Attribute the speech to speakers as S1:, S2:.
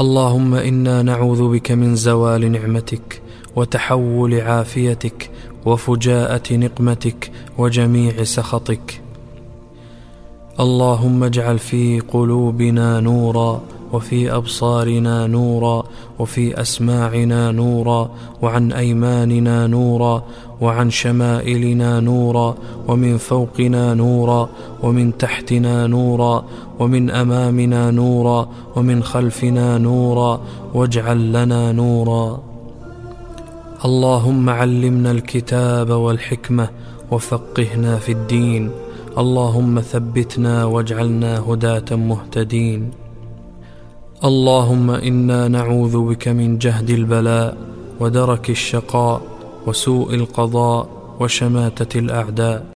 S1: اللهم إنا نعوذ بك من زوال نعمتك وتحول عافيتك وفجاءة نقمتك وجميع سخطك. اللهم اجعل في قلوبنا نورا وفي أبصارنا نورا وفي أسماعنا نورا وعن أيماننا نورا وعن شمائلنا نورا ومن فوقنا نورا ومن تحتنا نورا ومن أمامنا نورا ومن خلفنا نورا واجعل لنا نورا. اللهم علمنا الكتاب والحكمة وفقهنا في الدين. اللهم ثبتنا واجعلنا هداة مهتدين. اللهم إنا نعوذ بك من جهد البلاء ودرك الشقاء وسوء القضاء وشماتة الأعداء.